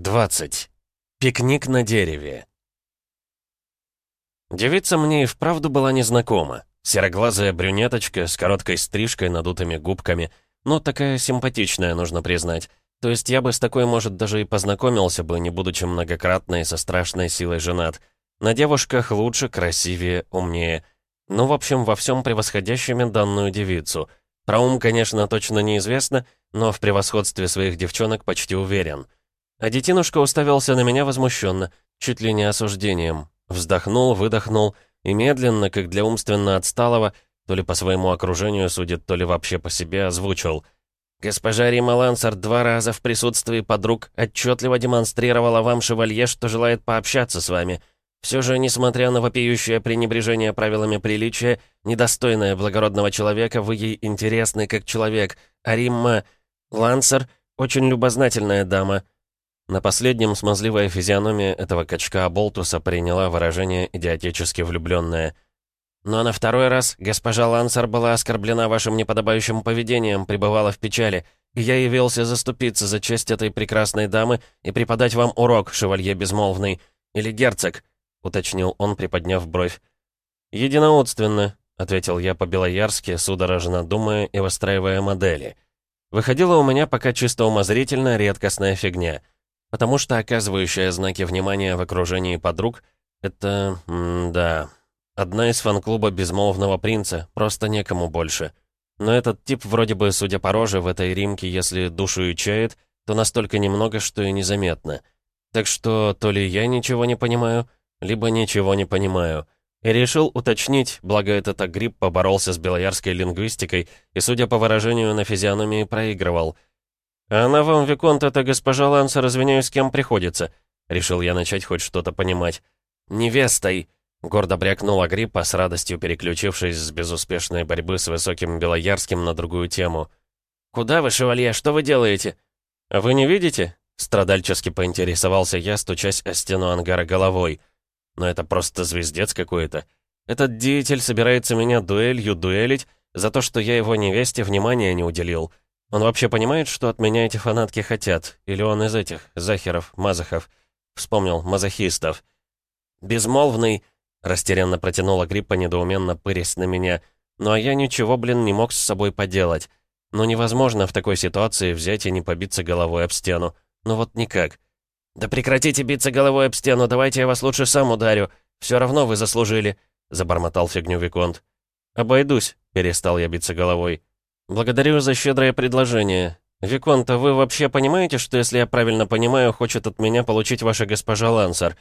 20. Пикник на дереве. Девица мне и вправду была незнакома. Сероглазая брюнеточка с короткой стрижкой, надутыми губками. Ну, такая симпатичная, нужно признать. То есть я бы с такой, может, даже и познакомился бы, не будучи многократно и со страшной силой женат. На девушках лучше, красивее, умнее. Ну, в общем, во всем превосходящими данную девицу. Про ум, конечно, точно неизвестно, но в превосходстве своих девчонок почти уверен. А детинушка уставился на меня возмущенно, чуть ли не осуждением. Вздохнул, выдохнул и медленно, как для умственно отсталого, то ли по своему окружению судит, то ли вообще по себе озвучил. «Госпожа Рима Лансар два раза в присутствии подруг отчетливо демонстрировала вам, шевалье, что желает пообщаться с вами. Все же, несмотря на вопиющее пренебрежение правилами приличия, недостойное благородного человека, вы ей интересны как человек, а Римма Лансар — очень любознательная дама». На последнем смазливая физиономия этого качка Болтуса приняла выражение идиотически влюбленное. «Но на второй раз госпожа Лансар была оскорблена вашим неподобающим поведением, пребывала в печали, и я явился заступиться за честь этой прекрасной дамы и преподать вам урок, шевалье безмолвный, или герцог», — уточнил он, приподняв бровь. «Единоудственно», — ответил я по-белоярски, судорожно думая и выстраивая модели. Выходила у меня пока чисто умозрительно редкостная фигня — Потому что оказывающая знаки внимания в окружении подруг — это... да... Одна из фан-клуба «Безмолвного принца», просто некому больше. Но этот тип вроде бы, судя по роже, в этой римке, если душу и чает, то настолько немного, что и незаметно. Так что то ли я ничего не понимаю, либо ничего не понимаю. И решил уточнить, благо этот агрипп поборолся с белоярской лингвистикой и, судя по выражению на физиономии, проигрывал — «А она вам, Виконт, это госпожа Лансер, извиняюсь, с кем приходится?» Решил я начать хоть что-то понимать. «Невестой!» — гордо брякнул Агриппа, с радостью переключившись с безуспешной борьбы с высоким Белоярским на другую тему. «Куда вы, шевалье, что вы делаете?» «А вы не видите?» — страдальчески поинтересовался я, стучась о стену ангара головой. «Но это просто звездец какой-то. Этот деятель собирается меня дуэлью дуэлить за то, что я его невесте внимания не уделил». Он вообще понимает, что от меня эти фанатки хотят? Или он из этих, захеров, мазахов? Вспомнил, мазохистов. «Безмолвный!» — растерянно протянула Гриппа, недоуменно пырясь на меня. Ну а я ничего, блин, не мог с собой поделать. Ну невозможно в такой ситуации взять и не побиться головой об стену. Ну вот никак. «Да прекратите биться головой об стену, давайте я вас лучше сам ударю. Все равно вы заслужили», — забормотал фигню Виконт. «Обойдусь», — перестал я биться головой. «Благодарю за щедрое предложение. Виконта, вы вообще понимаете, что, если я правильно понимаю, хочет от меня получить ваша госпожа Лансер?»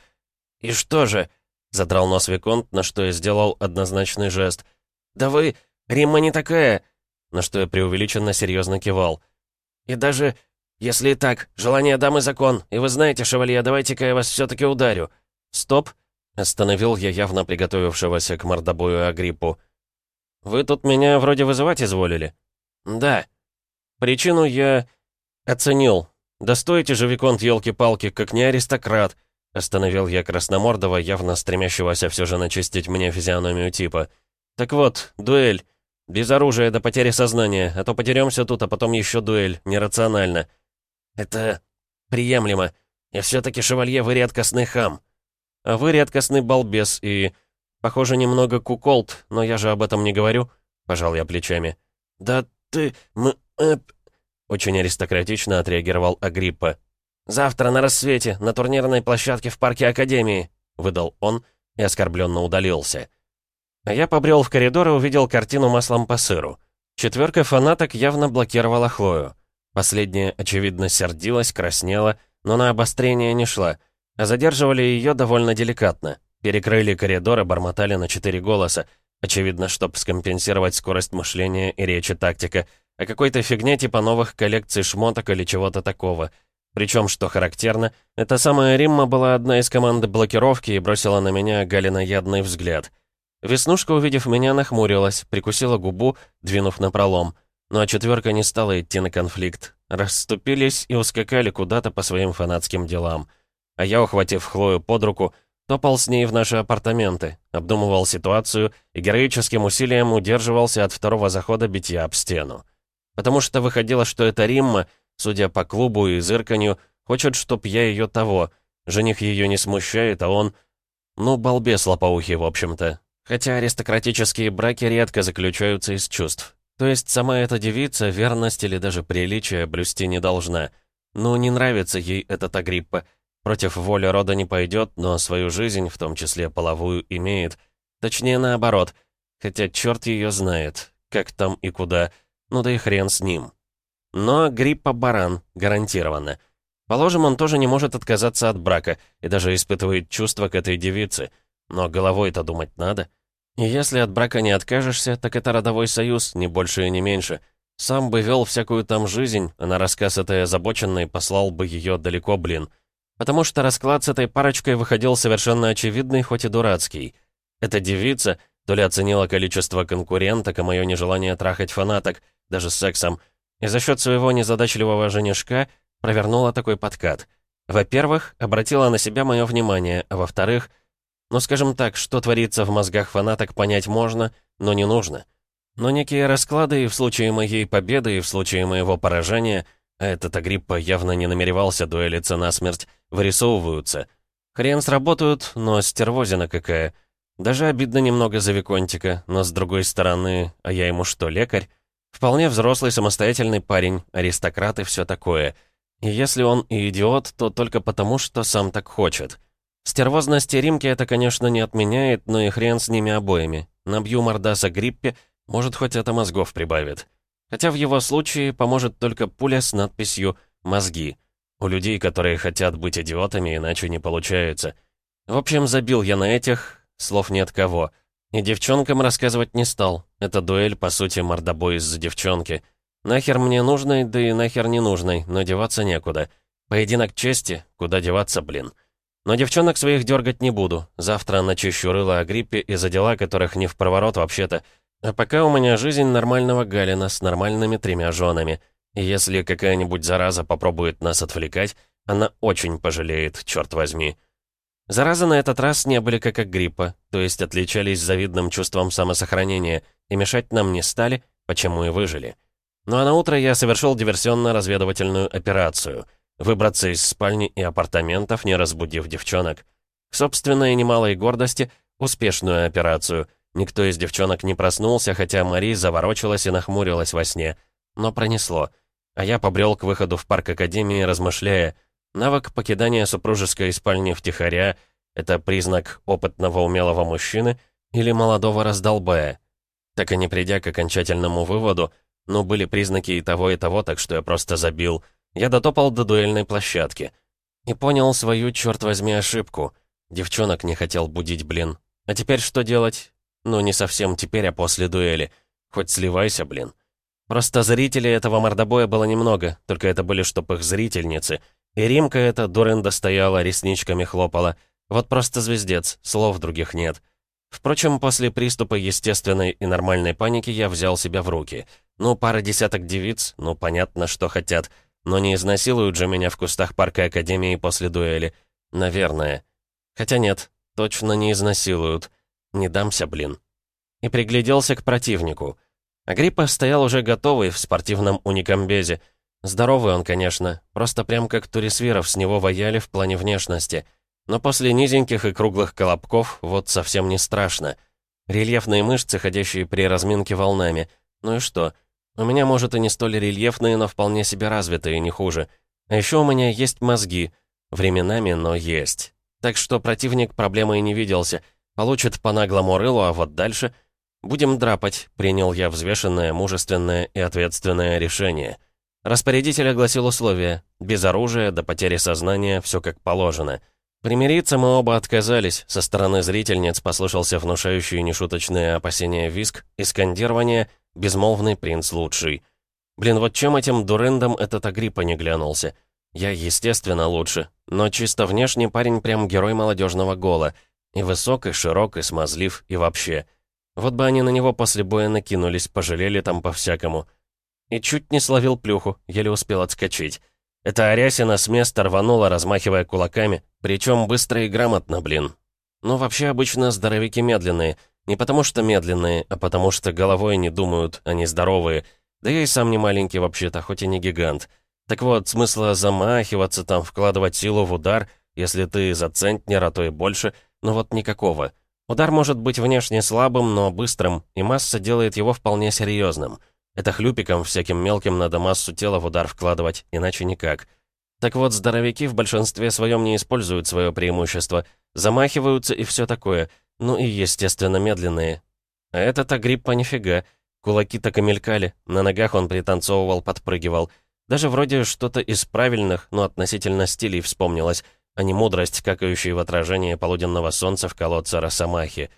«И что же?» — задрал нос Виконт, на что я сделал однозначный жест. «Да вы... Римма не такая!» На что я преувеличенно серьезно кивал. «И даже... Если и так, желание дамы закон, и вы знаете, шевалье, давайте-ка я вас все-таки ударю». «Стоп!» — остановил я явно приготовившегося к мордобою Агриппу. «Вы тут меня вроде вызывать изволили?» «Да. Причину я оценил. Да стойте же, Виконт, елки-палки, как не аристократ!» Остановил я Красномордова, явно стремящегося все же начистить мне физиономию типа. «Так вот, дуэль. Без оружия до потери сознания, а то потеремся тут, а потом еще дуэль. Нерационально». «Это приемлемо. Я все-таки шевалье, вы редкостный хам». «А вы редкостный балбес и...» «Похоже, немного куколт, но я же об этом не говорю», — пожал я плечами. «Да ты... мы... Э, Очень аристократично отреагировал Агриппа. «Завтра на рассвете, на турнирной площадке в парке Академии», — выдал он и оскорбленно удалился. А я побрел в коридор и увидел картину маслом по сыру. Четверка фанаток явно блокировала Хлою. Последняя, очевидно, сердилась, краснела, но на обострение не шла, а задерживали ее довольно деликатно. Перекрыли коридор и бормотали на четыре голоса, Очевидно, чтобы скомпенсировать скорость мышления и речи тактика, а какой-то фигне типа новых коллекций шмоток или чего-то такого. Причем, что характерно, эта самая Римма была одна из команды блокировки и бросила на меня галиноядный взгляд. Веснушка, увидев меня, нахмурилась, прикусила губу, двинув на пролом. Ну а четверка не стала идти на конфликт. Расступились и ускакали куда-то по своим фанатским делам. А я, ухватив Хлою под руку, Топал с ней в наши апартаменты, обдумывал ситуацию и героическим усилием удерживался от второго захода битья об стену. Потому что выходило, что это Римма, судя по клубу и зырканью, Хочет, чтоб я ее того. Жених ее не смущает, а он... Ну, балбес лопоухий, в общем-то. Хотя аристократические браки редко заключаются из чувств. То есть сама эта девица верность или даже приличие блюсти не должна. Ну, не нравится ей этот Агриппа. Против воли рода не пойдет, но свою жизнь, в том числе половую, имеет. Точнее, наоборот. Хотя черт ее знает, как там и куда. Ну да и хрен с ним. Но Агриппа баран, гарантированно. Положим, он тоже не может отказаться от брака и даже испытывает чувства к этой девице. Но головой-то думать надо. И если от брака не откажешься, так это родовой союз, не больше и не меньше. Сам бы вел всякую там жизнь, а на рассказ этой озабоченной послал бы ее далеко, блин. Потому что расклад с этой парочкой выходил совершенно очевидный, хоть и дурацкий. Эта девица то ли оценила количество конкуренток, а мое нежелание трахать фанаток, даже с сексом, и за счет своего незадачливого женишка провернула такой подкат. Во-первых, обратила на себя мое внимание, а во-вторых — ну, скажем так, что творится в мозгах фанаток, понять можно, но не нужно. Но некие расклады и в случае моей победы, и в случае моего поражения, а этот Агриппа явно не намеревался дуэлиться насмерть, вырисовываются. Хрен сработают, но стервозина какая. Даже обидно немного за Виконтика, но с другой стороны, а я ему что, лекарь? Вполне взрослый, самостоятельный парень, аристократ и все такое. И если он и идиот, то только потому, что сам так хочет. Стервозности Римки это, конечно, не отменяет, но и хрен с ними обоими. Набью мордаса Гриппе, может, хоть это мозгов прибавит. Хотя в его случае поможет только пуля с надписью «Мозги». У людей, которые хотят быть идиотами, иначе не получается. В общем, забил я на этих, слов нет кого. И девчонкам рассказывать не стал. Это дуэль, по сути, мордобой из-за девчонки. Нахер мне нужной, да и нахер не нужной, но деваться некуда. Поединок чести, куда деваться, блин. Но девчонок своих дергать не буду. Завтра начищу рыло о гриппе и за дела, которых не в проворот вообще-то. А пока у меня жизнь нормального Галина с нормальными тремя женами. И если какая-нибудь зараза попробует нас отвлекать, она очень пожалеет, черт возьми. Заразы на этот раз не были как от гриппа, то есть отличались завидным чувством самосохранения, и мешать нам не стали, почему и выжили. Ну а на утро я совершил диверсионно-разведывательную операцию — Выбраться из спальни и апартаментов, не разбудив девчонок. К собственной немалой гордости, успешную операцию. Никто из девчонок не проснулся, хотя Мари заворочилась и нахмурилась во сне. Но пронесло. А я побрел к выходу в парк Академии, размышляя, навык покидания супружеской спальни втихаря — это признак опытного умелого мужчины или молодого раздолбая. Так и не придя к окончательному выводу, ну, были признаки и того, и того, так что я просто забил — я дотопал до дуэльной площадки. И понял свою, черт возьми, ошибку. Девчонок не хотел будить, блин. А теперь что делать? Ну, не совсем теперь, а после дуэли. Хоть сливайся, блин. Просто зрителей этого мордобоя было немного, только это были чтоб их зрительницы. И Римка эта дурында стояла, ресничками хлопала. Вот просто звездец, слов других нет. Впрочем, после приступа естественной и нормальной паники я взял себя в руки. Ну, пара десяток девиц, ну, понятно, что хотят — но не изнасилуют же меня в кустах парка Академии после дуэли. Наверное. Хотя нет, точно не изнасилуют. Не дамся, блин. И пригляделся к противнику. Агриппа стоял уже готовый в спортивном уникамбезе. Здоровый он, конечно, просто прям как Турисвиров с него вояли в плане внешности. Но после низеньких и круглых колобков вот совсем не страшно. Рельефные мышцы, ходящие при разминке волнами. Ну и что? — у меня, может, и не столь рельефные, но вполне себе развитые, не хуже. А еще у меня есть мозги. Временами, но есть. Так что противник проблемы и не виделся. Получит по наглому рылу, а вот дальше... Будем драпать, принял я взвешенное, мужественное и ответственное решение. Распорядитель огласил условия. Без оружия, до потери сознания, все как положено. Примириться мы оба отказались. Со стороны зрительниц послышался внушающий нешуточные опасения виск и скандирование — Безмолвный принц лучший. Блин, вот чем этим дурендом этот Агриппа не глянулся? Я, естественно, лучше, но чисто внешне парень прям герой молодежного гола. И высок, и широк, и смазлив, и вообще. Вот бы они на него после боя накинулись, пожалели там по-всякому. И чуть не словил плюху, еле успел отскочить. Это Арясина с места рванула, размахивая кулаками, причем быстро и грамотно, блин. Ну, вообще, обычно здоровики медленные — не потому что медленные, а потому что головой не думают, они здоровые. Да я и сам не маленький вообще-то, хоть и не гигант. Так вот, смысла замахиваться там, вкладывать силу в удар, если ты за центнер, а то и больше, ну вот никакого. Удар может быть внешне слабым, но быстрым, и масса делает его вполне серьезным. Это хлюпиком всяким мелким надо массу тела в удар вкладывать, иначе никак. Так вот, здоровяки в большинстве своем не используют свое преимущество, замахиваются и все такое, ну и, естественно, медленные. А этот-то гриппа нифига. Кулаки так и мелькали, на ногах он пританцовывал, подпрыгивал. Даже вроде что-то из правильных, но относительно стилей вспомнилось, а не мудрость, какающая в отражении полуденного солнца в колодце Росомахи.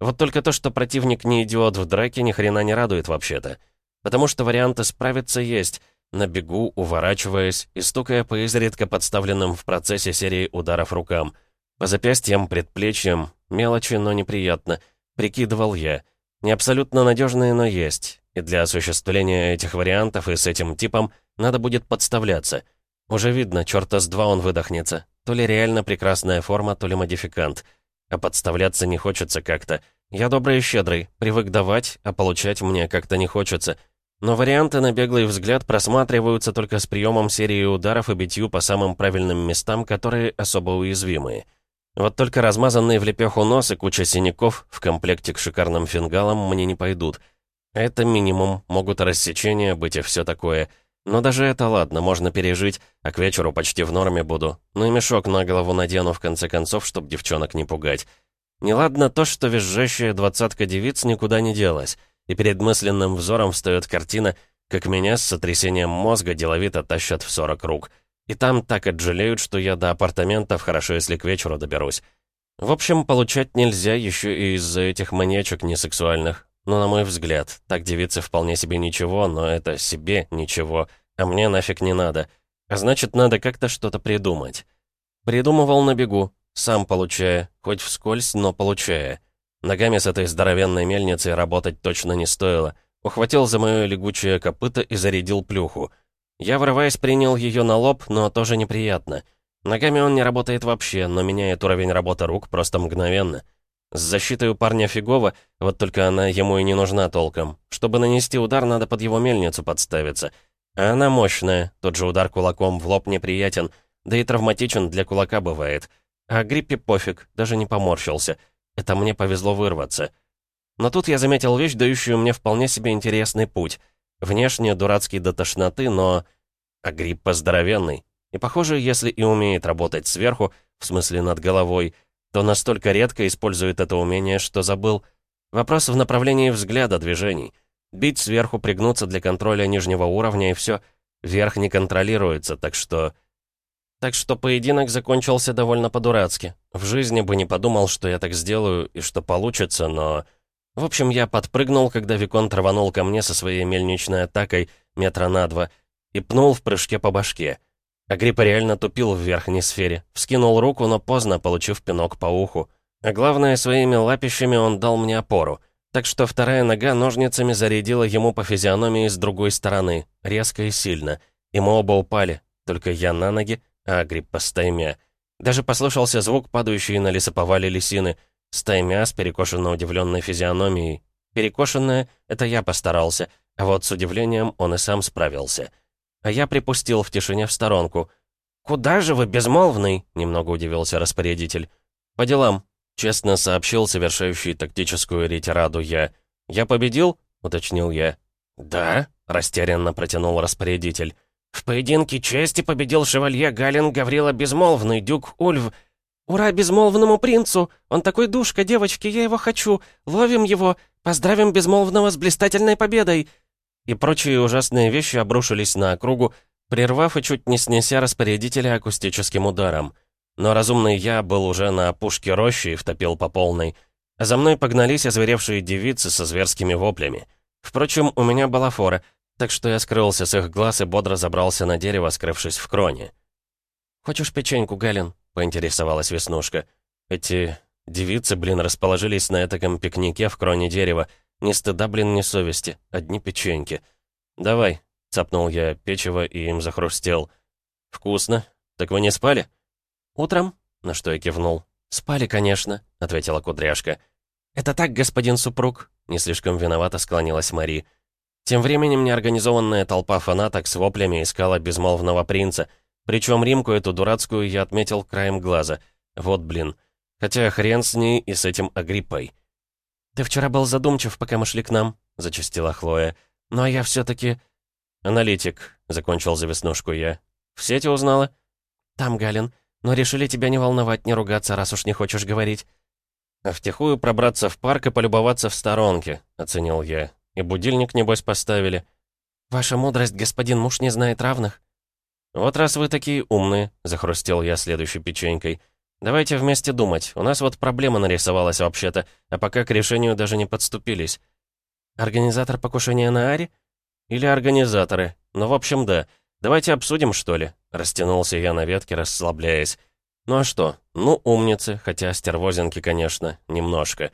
Вот только то, что противник не идиот в драке, ни хрена не радует вообще-то. Потому что варианты справиться есть, на бегу, уворачиваясь и стукая по изредка подставленным в процессе серии ударов рукам. По запястьям, предплечьям, мелочи, но неприятно, прикидывал я — не абсолютно надежные, но есть. И для осуществления этих вариантов и с этим типом надо будет подставляться. Уже видно, черта с два он выдохнется. То ли реально прекрасная форма, то ли модификант. А подставляться не хочется как-то. Я добрый и щедрый, привык давать, а получать мне как-то не хочется. Но варианты на беглый взгляд просматриваются только с приемом серии ударов и битью по самым правильным местам, которые особо уязвимые. Вот только размазанный в лепеху нос и куча синяков в комплекте к шикарным фингалам мне не пойдут. Это минимум, могут рассечения быть и все такое. Но даже это ладно, можно пережить, а к вечеру почти в норме буду. Ну и мешок на голову надену в конце концов, чтоб девчонок не пугать. Неладно то, что визжащая двадцатка девиц никуда не делась, и перед мысленным взором встает картина, как меня с сотрясением мозга деловито тащат в сорок рук — и там так отжалеют, что я до апартаментов хорошо, если к вечеру доберусь. В общем, получать нельзя еще и из-за этих маньячек несексуальных. Но, на мой взгляд, так девицы вполне себе ничего, но это себе ничего, а мне нафиг не надо. А значит, надо как-то что-то придумать. Придумывал на бегу, сам получая, хоть вскользь, но получая. Ногами с этой здоровенной мельницей работать точно не стоило. Ухватил за мое лягучее копыто и зарядил плюху — я, врываясь, принял ее на лоб, но тоже неприятно. Ногами он не работает вообще, но меняет уровень работы рук просто мгновенно. С защитой у парня фигово, вот только она ему и не нужна толком. Чтобы нанести удар, надо под его мельницу подставиться. А она мощная, тот же удар кулаком в лоб неприятен, да и травматичен для кулака бывает. А гриппе пофиг, даже не поморщился. Это мне повезло вырваться. Но тут я заметил вещь, дающую мне вполне себе интересный путь — Внешне дурацкий до тошноты, но... Агриппа здоровенный. И похоже, если и умеет работать сверху, в смысле над головой, то настолько редко использует это умение, что забыл. Вопрос в направлении взгляда движений. Бить сверху, пригнуться для контроля нижнего уровня и все. Верх не контролируется, так что... Так что поединок закончился довольно по-дурацки. В жизни бы не подумал, что я так сделаю и что получится, но... В общем, я подпрыгнул, когда Виконт рванул ко мне со своей мельничной атакой метра на два и пнул в прыжке по башке. Агриппа реально тупил в верхней сфере, вскинул руку, но поздно, получив пинок по уху. А главное, своими лапищами он дал мне опору. Так что вторая нога ножницами зарядила ему по физиономии с другой стороны, резко и сильно. И мы оба упали, только я на ноги, а Агриппа стаймя. Даже послышался звук, падающий на лесоповале лисины — Стаймя с перекошенно удивленной физиономией. Перекошенная — это я постарался, а вот с удивлением он и сам справился. А я припустил в тишине в сторонку. «Куда же вы, безмолвный?» — немного удивился распорядитель. «По делам», — честно сообщил совершающий тактическую ретираду я. «Я победил?» — уточнил я. «Да», — растерянно протянул распорядитель. «В поединке чести победил шевалье Галин Гаврила Безмолвный, дюк Ульв, «Ура безмолвному принцу! Он такой душка, девочки, я его хочу! Ловим его! Поздравим безмолвного с блистательной победой!» И прочие ужасные вещи обрушились на округу, прервав и чуть не снеся распорядителя акустическим ударом. Но разумный я был уже на опушке рощи и втопил по полной. За мной погнались озверевшие девицы со зверскими воплями. Впрочем, у меня была фора, так что я скрылся с их глаз и бодро забрался на дерево, скрывшись в кроне. «Хочешь печеньку, Галин?» поинтересовалась Веснушка. «Эти девицы, блин, расположились на этом пикнике в кроне дерева. Ни стыда, блин, ни совести. Одни печеньки. Давай», — цапнул я печево и им захрустел. «Вкусно. Так вы не спали?» «Утром?» — на что я кивнул. «Спали, конечно», — ответила кудряшка. «Это так, господин супруг?» — не слишком виновато склонилась Мари. Тем временем неорганизованная толпа фанаток с воплями искала безмолвного принца. Причем Римку эту дурацкую я отметил краем глаза. Вот блин. Хотя хрен с ней и с этим Агриппой. «Ты вчера был задумчив, пока мы шли к нам», — зачастила Хлоя. «Ну а я все-таки...» «Аналитик», — закончил за веснушку я. «В сети узнала?» «Там, Галин. Но решили тебя не волновать, не ругаться, раз уж не хочешь говорить». «А втихую пробраться в парк и полюбоваться в сторонке», — оценил я. «И будильник, небось, поставили». «Ваша мудрость, господин муж, не знает равных». «Вот раз вы такие умные», — захрустел я следующей печенькой. «Давайте вместе думать. У нас вот проблема нарисовалась вообще-то, а пока к решению даже не подступились». «Организатор покушения на Ари?» «Или организаторы. Ну, в общем, да. Давайте обсудим, что ли?» Растянулся я на ветке, расслабляясь. «Ну а что? Ну, умницы, хотя стервозинки, конечно, немножко.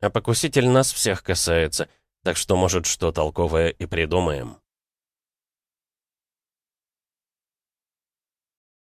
А покуситель нас всех касается, так что, может, что толковое и придумаем».